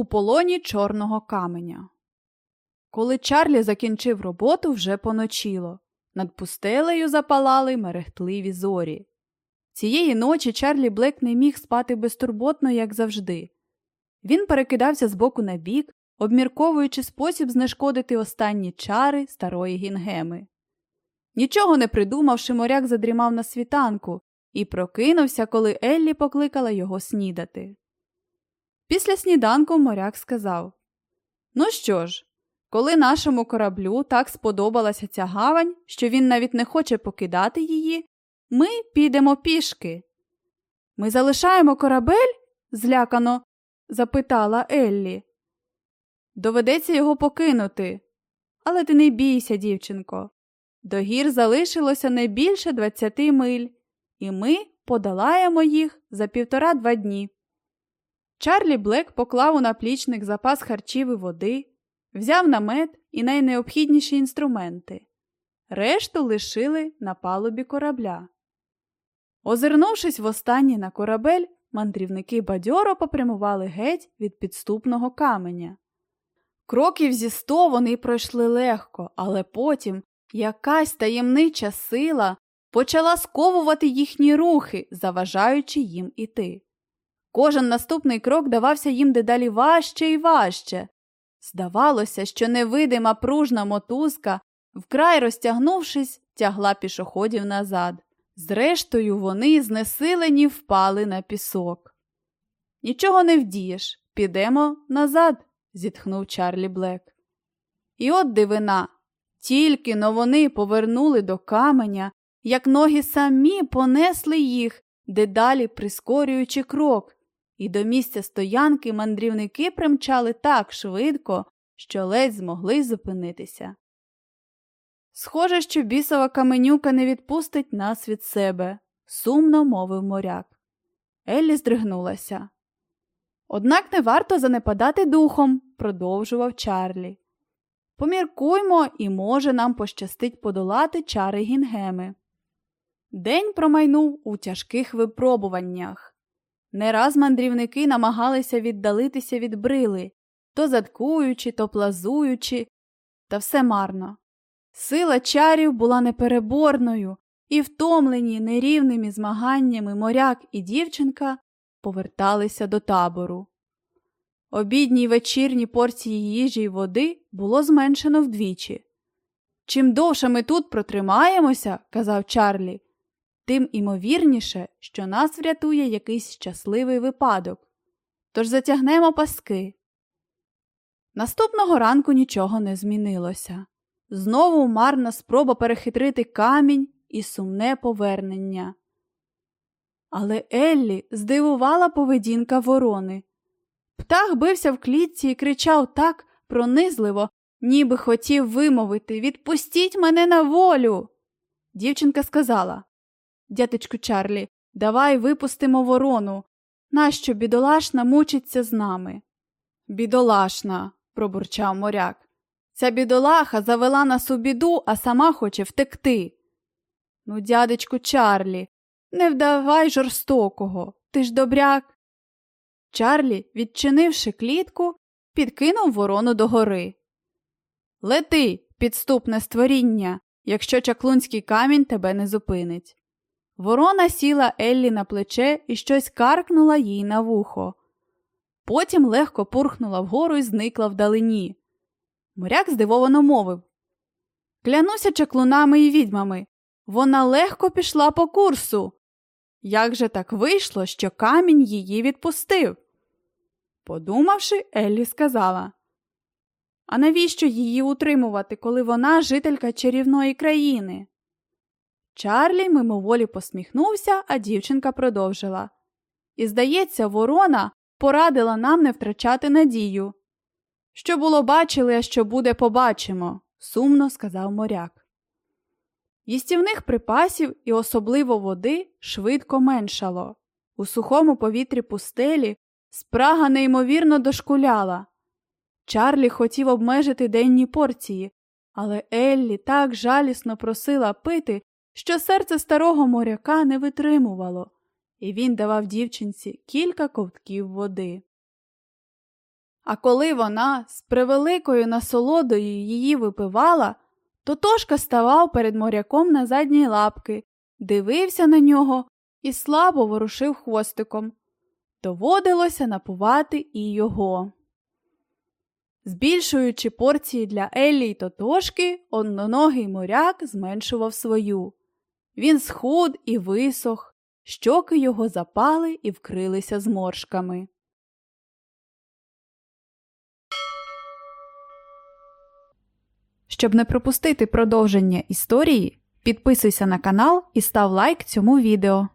у полоні чорного каменя. Коли Чарлі закінчив роботу, вже поночило. Над пустелею запалали мерехтливі зорі. Цієї ночі Чарлі Блек не міг спати безтурботно, як завжди. Він перекидався з боку на бік, обмірковуючи спосіб знешкодити останні чари старої гінгеми. Нічого не придумавши, моряк задрімав на світанку і прокинувся, коли Еллі покликала його снідати. Після сніданку моряк сказав Ну що ж, коли нашому кораблю так сподобалася ця гавань, що він навіть не хоче покидати її, ми підемо пішки. Ми залишаємо корабель? злякано запитала Еллі. Доведеться його покинути. Але ти не бійся, дівчинко. До гір залишилося не більше двадцяти миль, і ми подолаємо їх за півтора-два дні. Чарлі Блек поклав у наплічник запас харчів і води, взяв намет і найнеобхідніші інструменти. Решту лишили на палубі корабля. Озирнувшись востаннє на корабель, мандрівники бадьоро попрямували геть від підступного каменя. Кроків зі сто вони пройшли легко, але потім якась таємнича сила почала сковувати їхні рухи, заважаючи їм іти. Кожен наступний крок давався їм дедалі важче і важче. Здавалося, що невидима пружна мотузка, вкрай розтягнувшись, тягла пішоходів назад. Зрештою, вони знесилені впали на пісок. Нічого не вдієш, підемо назад, зітхнув Чарлі Блек. І от дивина. Тільки но вони повернули до каменя, як ноги самі понесли їх, дедалі прискорюючи крок, і до місця стоянки мандрівники примчали так швидко, що ледь змогли зупинитися. Схоже, що бісова каменюка не відпустить нас від себе, сумно мовив моряк. Еллі здригнулася. Однак не варто занепадати духом, продовжував Чарлі. Поміркуймо, і, може, нам пощастить подолати чари гінгеми. День промайнув у тяжких випробуваннях. Не раз мандрівники намагалися віддалитися від брили, то задкуючи, то плазуючи, та все марно. Сила чарів була непереборною, і втомлені нерівними змаганнями моряк і дівчинка поверталися до табору. Обідні й вечірні порції їжі й води було зменшено вдвічі. Чим довше ми тут протримаємося, казав Чарлі, тим імовірніше, що нас врятує якийсь щасливий випадок. Тож затягнемо паски. Наступного ранку нічого не змінилося. Знову марна спроба перехитрити камінь і сумне повернення. Але Еллі здивувала поведінка ворони. Птах бився в клітці і кричав так пронизливо, ніби хотів вимовити Відпустіть мене на волю. Дівчинка сказала Дятечку Чарлі, давай випустимо ворону. Нащо бідолашна мучиться з нами? Бідолашна, пробурчав моряк. Ця бідолаха завела нас у біду, а сама хоче втекти. Ну, дядечку Чарлі, не вдавай жорстокого, ти ж добряк. Чарлі, відчинивши клітку, підкинув ворону догори. Лети, підступне створіння, якщо чаклунський камінь тебе не зупинить. Ворона сіла Еллі на плече і щось каркнула їй на вухо. Потім легко пурхнула вгору і зникла вдалині. Моряк здивовано мовив Клянуся чаклунами і відьмами. Вона легко пішла по курсу. Як же так вийшло, що камінь її відпустив? Подумавши, Еллі сказала А навіщо її утримувати, коли вона жителька чарівної країни? Чарлі мимоволі посміхнувся, а дівчинка продовжила. І, здається, ворона порадила нам не втрачати надію. Що було бачили, а що буде, побачимо, сумно сказав моряк. Їстівних припасів і особливо води швидко меншало. У сухому повітрі пустелі спрага неймовірно дошкуляла. Чарлі хотів обмежити денні порції, але Еллі так жалісно просила пити, що серце старого моряка не витримувало, і він давав дівчинці кілька ковтків води. А коли вона з превеликою насолодою її випивала, то Тошка ставав перед моряком на задні лапки, дивився на нього і слабо ворушив хвостиком. Доводилося напувати і його. Збільшуючи порції для Еллі й Тотошки, одноногий моряк зменшував свою. Він схуд і висох, щоки його запали і вкрилися зморшками. Щоб не пропустити продовження історії, підписуйся на канал і став лайк цьому відео.